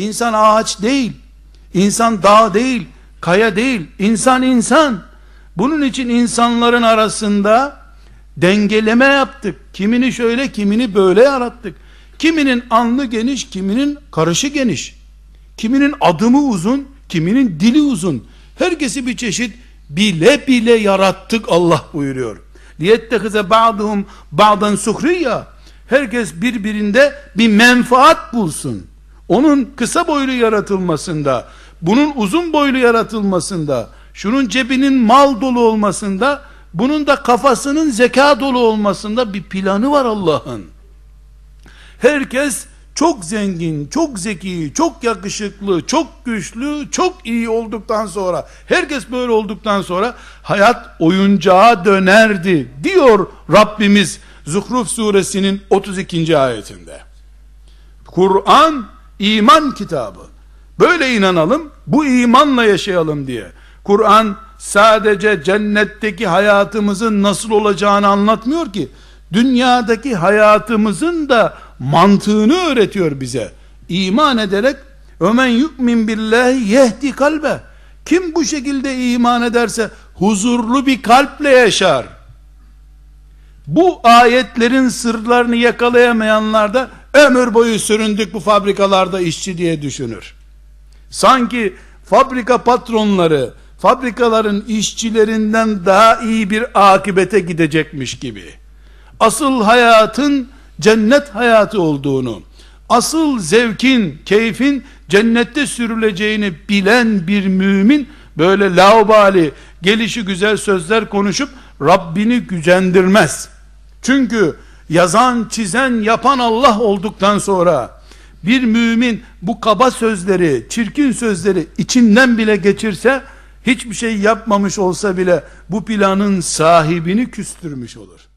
İnsan ağaç değil. İnsan dağ değil. Kaya değil. İnsan insan. Bunun için insanların arasında dengeleme yaptık. Kimini şöyle, kimini böyle yarattık. Kiminin alnı geniş, kiminin karışı geniş. Kiminin adımı uzun, kiminin dili uzun. Herkesi bir çeşit bile bile yarattık Allah buyuruyor. Liyettehize ba'duhum ba'dan suhriya. Herkes birbirinde bir menfaat bulsun. Onun kısa boylu yaratılmasında, bunun uzun boylu yaratılmasında, şunun cebinin mal dolu olmasında, bunun da kafasının zeka dolu olmasında bir planı var Allah'ın. Herkes çok zengin, çok zeki, çok yakışıklı, çok güçlü, çok iyi olduktan sonra, herkes böyle olduktan sonra hayat oyuncağa dönerdi diyor Rabbimiz Zuhruf suresinin 32. ayetinde. Kur'an iman kitabı. Böyle inanalım, bu imanla yaşayalım diye. Kur'an sadece cennetteki hayatımızın nasıl olacağını anlatmıyor ki. Dünyadaki hayatımızın da mantığını öğretiyor bize. İman ederek ömen yu'min billahi yehdi kalbe. Kim bu şekilde iman ederse huzurlu bir kalple yaşar. Bu ayetlerin sırlarını yakalayamayanlar da ömür boyu süründük bu fabrikalarda işçi diye düşünür. Sanki fabrika patronları fabrikaların işçilerinden daha iyi bir akibete gidecekmiş gibi. Asıl hayatın cennet hayatı olduğunu, asıl zevkin, keyfin cennette sürüleceğini bilen bir mümin böyle laubali, gelişi güzel sözler konuşup Rabbini gücendirmez. Çünkü yazan, çizen, yapan Allah olduktan sonra bir mümin bu kaba sözleri, çirkin sözleri içinden bile geçirse hiçbir şey yapmamış olsa bile bu planın sahibini küstürmüş olur.